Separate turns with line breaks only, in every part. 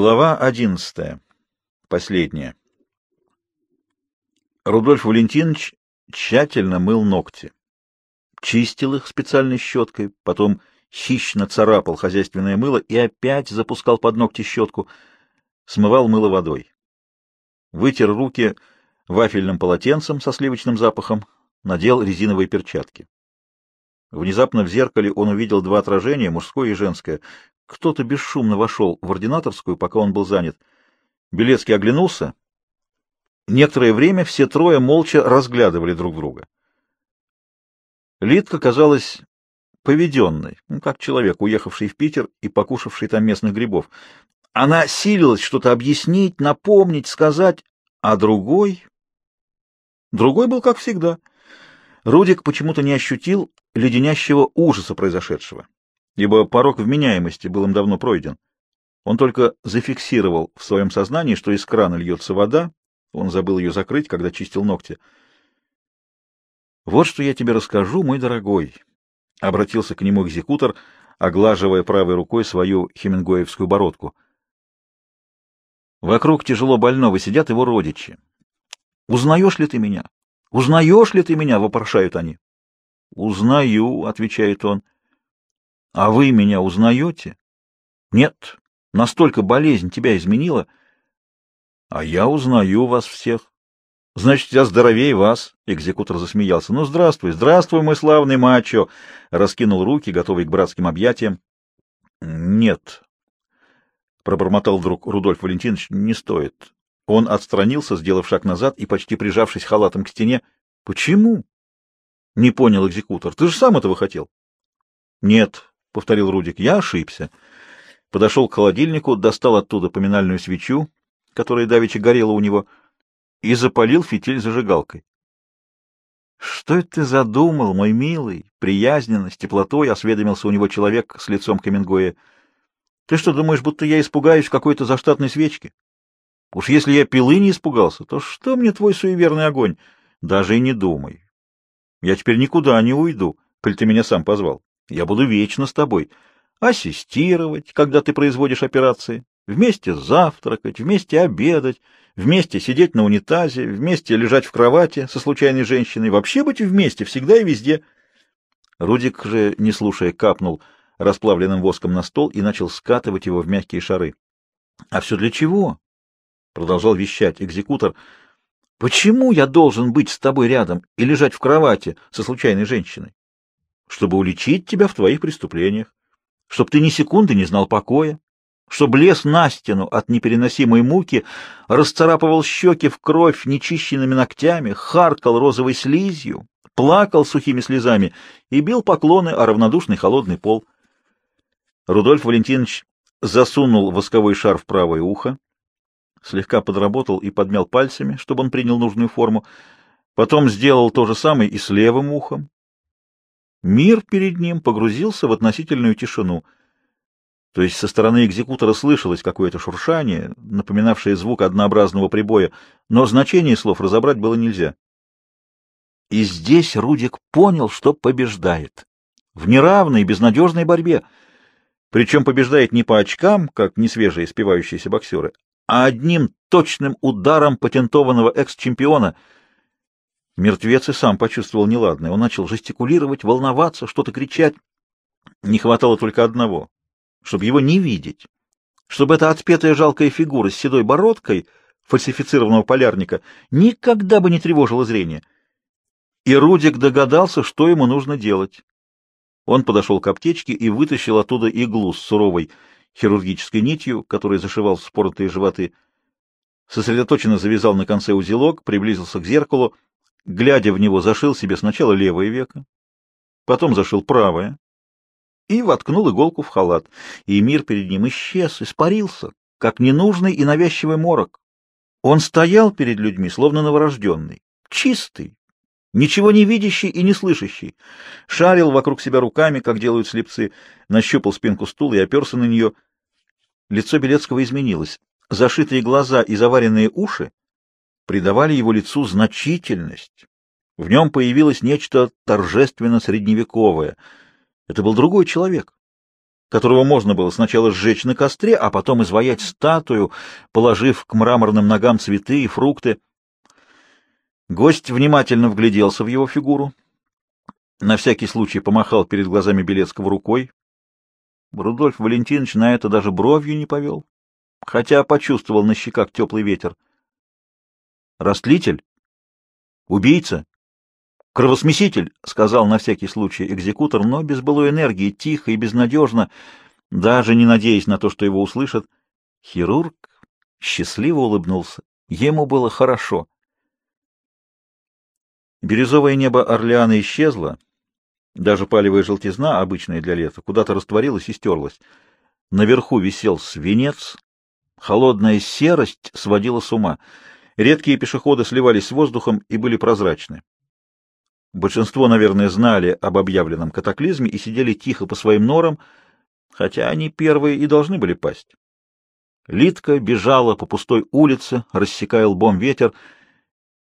Глава одиннадцатая. Последняя. Рудольф Валентинович тщательно мыл ногти. Чистил их специальной щеткой, потом хищно царапал хозяйственное мыло и опять запускал под ногти щетку, смывал мыло водой. Вытер руки вафельным полотенцем со сливочным запахом, надел резиновые перчатки. Внезапно в зеркале он увидел два отражения, мужское и женское. Кто-то бесшумно вошел в ординаторскую, пока он был занят. Белецкий оглянулся. Некоторое время все трое молча разглядывали друг друга. Лидка казалась поведенной, ну, как человек, уехавший в Питер и покушавший там местных грибов. Она силилась что-то объяснить, напомнить, сказать, а другой... Другой был как всегда. Рудик почему-то не ощутил леденящего ужаса произошедшего ибо порог вменяемости был им давно пройден. Он только зафиксировал в своем сознании, что из крана льется вода, он забыл ее закрыть, когда чистил ногти. «Вот что я тебе расскажу, мой дорогой», — обратился к нему экзекутор, оглаживая правой рукой свою хемингуэевскую бородку. «Вокруг тяжело больного сидят его родичи. Узнаешь ли ты меня? Узнаешь ли ты меня?» — вопрошают они. «Узнаю», — отвечает он. А вы меня узнаете? Нет, настолько болезнь тебя изменила. А я узнаю вас всех. Значит, я здоровее вас, — экзекутор засмеялся. Ну, здравствуй, здравствуй, мой славный мачо, — раскинул руки, готовый к братским объятиям. Нет, — пробормотал вдруг Рудольф Валентинович, — не стоит. Он отстранился, сделав шаг назад и почти прижавшись халатом к стене. — Почему? — не понял экзекутор. — Ты же сам этого хотел. — Нет, — повторил Рудик. — Я ошибся. Подошел к холодильнику, достал оттуда поминальную свечу, которая давеча горела у него, и запалил фитиль зажигалкой. — Что это ты задумал, мой милый? Приязненно, с теплотой осведомился у него человек с лицом Каменгоя. — Ты что, думаешь, будто я испугаюсь какой-то заштатной свечки? Уж если я пилы не испугался, то что мне твой суеверный огонь? Даже и не думай. Я теперь никуда не уйду, коль ты меня сам позвал. Я буду вечно с тобой. Ассистировать, когда ты производишь операции, вместе завтракать, вместе обедать, вместе сидеть на унитазе, вместе лежать в кровати со случайной женщиной, вообще быть вместе, всегда и везде. Рудик же, не слушая, капнул расплавленным воском на стол и начал скатывать его в мягкие шары. — А все для чего? — продолжал вещать экзекутор. — Почему я должен быть с тобой рядом и лежать в кровати со случайной женщиной? Чтобы уличить тебя в твоих преступлениях, чтобы ты ни секунды не знал покоя, чтобы лез на стену от непереносимой муки, расцарапывал щеки в кровь нечищенными ногтями, харкал розовой слизью, плакал сухими слезами и бил поклоны о равнодушный холодный пол. Рудольф Валентинович засунул восковой шар в правое ухо, слегка подработал и подмял пальцами, чтобы он принял нужную форму, потом сделал то же самое и с левым ухом, Мир перед ним погрузился в относительную тишину. То есть со стороны экзекутора слышалось какое-то шуршание, напоминавшее звук однообразного прибоя, но значение слов разобрать было нельзя. И здесь Рудик понял, что побеждает. В неравной, безнадежной борьбе. Причем побеждает не по очкам, как несвежие спивающиеся боксеры, а одним точным ударом патентованного экс-чемпиона — Мертвец и сам почувствовал неладное. Он начал жестикулировать, волноваться, что-то кричать. Не хватало только одного, чтобы его не видеть, чтобы эта отпетая жалкая фигура с седой бородкой фальсифицированного полярника никогда бы не тревожила зрение. И Рудик догадался, что ему нужно делать. Он подошел к аптечке и вытащил оттуда иглу с суровой хирургической нитью, которой зашивал споротые животы. Сосредоточенно завязал на конце узелок, приблизился к зеркалу, глядя в него, зашил себе сначала левое веко, потом зашил правое и воткнул иголку в халат, и мир перед ним исчез, испарился, как ненужный и навязчивый морок. Он стоял перед людьми, словно новорожденный, чистый, ничего не видящий и не слышащий, шарил вокруг себя руками, как делают слепцы, нащупал спинку стула и оперся на нее. Лицо Белецкого изменилось. Зашитые глаза и заваренные уши придавали его лицу значительность. В нем появилось нечто торжественно-средневековое. Это был другой человек. которого можно было сначала сжечь на костре, а потом изваять статую, положив к мраморным ногам цветы и фрукты. Гость внимательно вгляделся в его фигуру, на всякий случай помахал перед глазами Белецкого рукой. Рудольф Валентинович на это даже бровью не повел, хотя почувствовал на щеках теплый ветер. «Растлитель? Убийца? Кровосмеситель?» — сказал на всякий случай экзекутор, но без былой энергии, тихо и безнадежно, даже не надеясь на то, что его услышат. Хирург счастливо улыбнулся. Ему было хорошо. Бирюзовое небо Орлеана исчезло, даже палевая желтизна, обычная для лета, куда-то растворилась и стерлась. Наверху висел свинец, холодная серость сводила с ума. Редкие пешеходы сливались с воздухом и были прозрачны. Большинство, наверное, знали об объявленном катаклизме и сидели тихо по своим норам, хотя они первые и должны были пасть. Литка бежала по пустой улице, рассекая лбом ветер.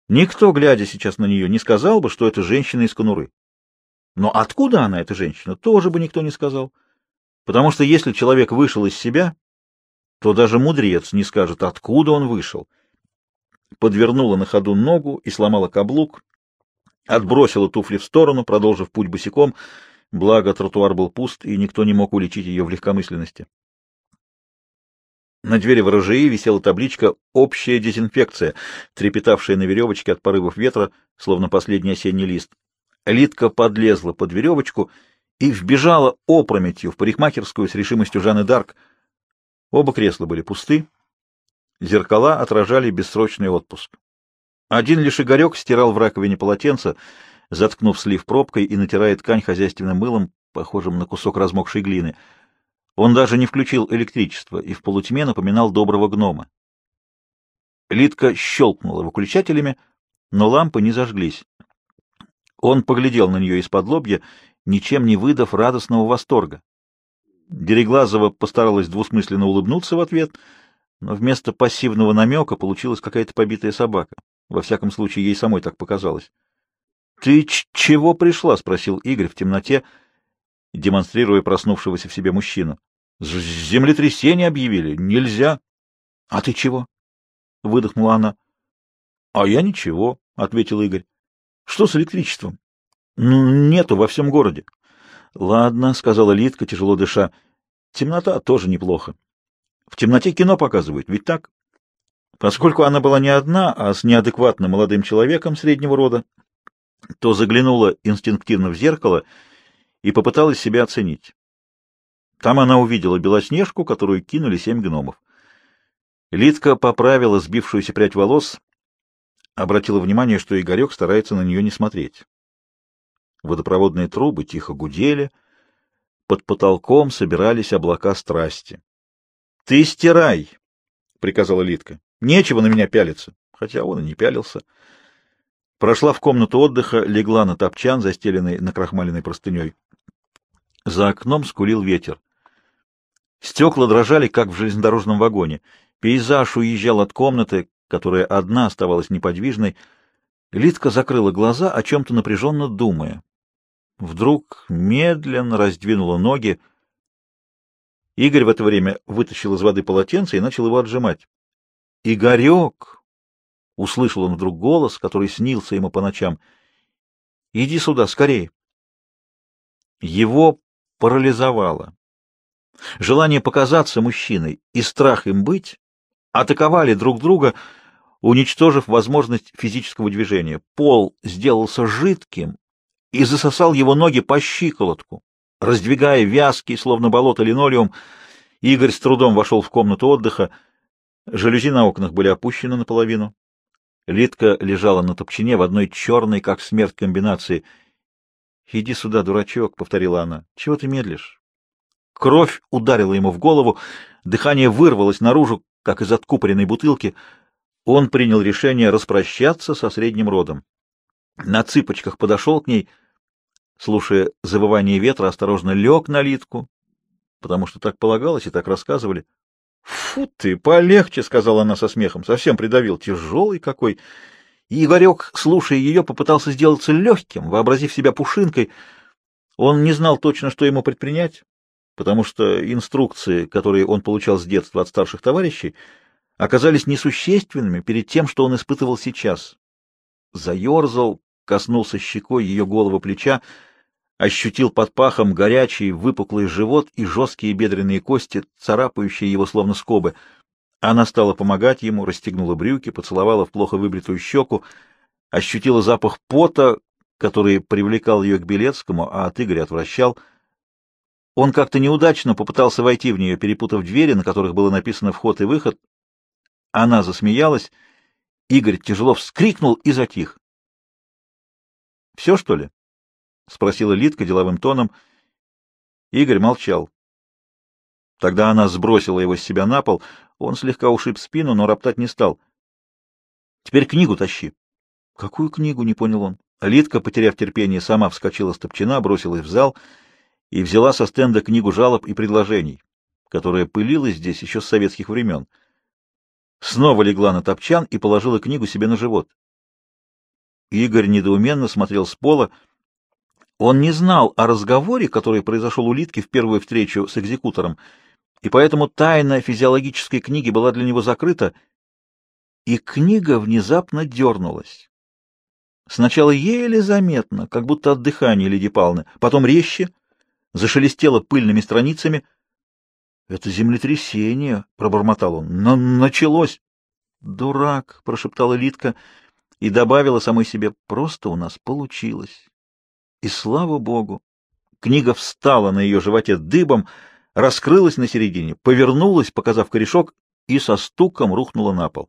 Никто, глядя сейчас на нее, не сказал бы, что это женщина из конуры. Но откуда она, эта женщина, тоже бы никто не сказал. Потому что если человек вышел из себя, то даже мудрец не скажет, откуда он вышел. Подвернула на ходу ногу и сломала каблук, отбросила туфли в сторону, продолжив путь босиком, благо тротуар был пуст, и никто не мог уличить ее в легкомысленности. На двери ворожеи висела табличка «Общая дезинфекция», трепетавшая на веревочке от порывов ветра, словно последний осенний лист. Литка подлезла под веревочку и вбежала опрометью в парикмахерскую с решимостью Жанны Дарк. Оба кресла были пусты, зеркала отражали бессрочный отпуск. Один лишь Игорек стирал в раковине полотенце, заткнув слив пробкой и натирая ткань хозяйственным мылом, похожим на кусок размокшей глины. Он даже не включил электричество и в полутьме напоминал доброго гнома. Литка щелкнула выключателями, но лампы не зажглись. Он поглядел на нее из-под лобья, ничем не выдав радостного восторга. Дереглазова постаралась двусмысленно улыбнуться в ответ, но вместо пассивного намека получилась какая-то побитая собака. Во всяком случае, ей самой так показалось. — Ты чего пришла? — спросил Игорь в темноте, демонстрируя проснувшегося в себе мужчину. — Землетрясение объявили. Нельзя. — А ты чего? — выдохнула она. — А я ничего, — ответил Игорь. Что с электричеством? Ну, нету во всем городе. Ладно, сказала Литка, тяжело дыша. Темнота тоже неплохо. В темноте кино показывают, ведь так? Поскольку она была не одна, а с неадекватным молодым человеком среднего рода, то заглянула инстинктивно в зеркало и попыталась себя оценить. Там она увидела Белоснежку, которую кинули семь гномов. Литка поправила сбившуюся прядь волос, обратила внимание, что Игорек старается на нее не смотреть. Водопроводные трубы тихо гудели, под потолком собирались облака страсти. — Ты стирай! — приказала Литка. — Нечего на меня пялиться, хотя он и не пялился. Прошла в комнату отдыха, легла на топчан, застеленный накрахмаленной простыней. За окном скулил ветер. Стекла дрожали, как в железнодорожном вагоне. Пейзаж уезжал от комнаты, которая одна оставалась неподвижной, Литка закрыла глаза, о чем-то напряженно думая. Вдруг медленно раздвинула ноги. Игорь в это время вытащил из воды полотенце и начал его отжимать. «Игорек!» — услышал он вдруг голос, который снился ему по ночам. «Иди сюда, скорее!» Его парализовало. Желание показаться мужчиной и страх им быть атаковали друг друга, уничтожив возможность физического движения. Пол сделался жидким и засосал его ноги по щиколотку. Раздвигая вязкий, словно болото, линолеум, Игорь с трудом вошел в комнату отдыха. Жалюзи на окнах были опущены наполовину. Литка лежала на топчине в одной черной, как смерть, комбинации. — Иди сюда, дурачок, — повторила она. — Чего ты медлишь? Кровь ударила ему в голову, дыхание вырвалось наружу, как из откупоренной бутылки, он принял решение распрощаться со средним родом. На цыпочках подошел к ней, слушая завывание ветра, осторожно лег на литку, потому что так полагалось и так рассказывали. — Фу ты, полегче, — сказала она со смехом, — совсем придавил, тяжелый какой. И Игорек, слушая ее, попытался сделаться легким, вообразив себя пушинкой. Он не знал точно, что ему предпринять. потому что инструкции, которые он получал с детства от старших товарищей, оказались несущественными перед тем, что он испытывал сейчас. Заерзал, коснулся щекой ее голого плеча, ощутил под пахом горячий выпуклый живот и жесткие бедренные кости, царапающие его словно скобы. Она стала помогать ему, расстегнула брюки, поцеловала в плохо выбритую щеку, ощутила запах пота, который привлекал ее к Белецкому, а от Игоря отвращал. Он как-то неудачно попытался войти в нее, перепутав двери, на которых было написано «вход» и «выход». Она засмеялась. Игорь тяжело вскрикнул и затих. — Все, что ли? — спросила Литка деловым тоном. Игорь молчал. Тогда она сбросила его с себя на пол. Он слегка ушиб спину, но роптать не стал. — Теперь книгу тащи. — Какую книгу? — не понял он. Литка, потеряв терпение, сама вскочила с топчина, бросилась в зал и взяла со стенда книгу жалоб и предложений, которая пылилась здесь еще с советских времен. Снова легла на топчан и положила книгу себе на живот. Игорь недоуменно смотрел с пола. Он не знал о разговоре, который произошел у Литки в первую встречу с экзекутором, и поэтому тайна физиологической книги была для него закрыта, и книга внезапно дернулась. Сначала еле заметно, как будто от дыхания Лидии Павловны, потом резче, зашелестело пыльными страницами. — Это землетрясение, — пробормотал он. — началось. — Дурак, — прошептала Лидка и добавила самой себе, — просто у нас получилось. И слава богу! Книга встала на ее животе дыбом, раскрылась на середине, повернулась, показав корешок, и со стуком рухнула на пол.